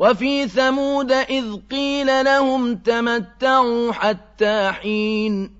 وفي ثمود إذ قيل لهم تمتعوا حتى حين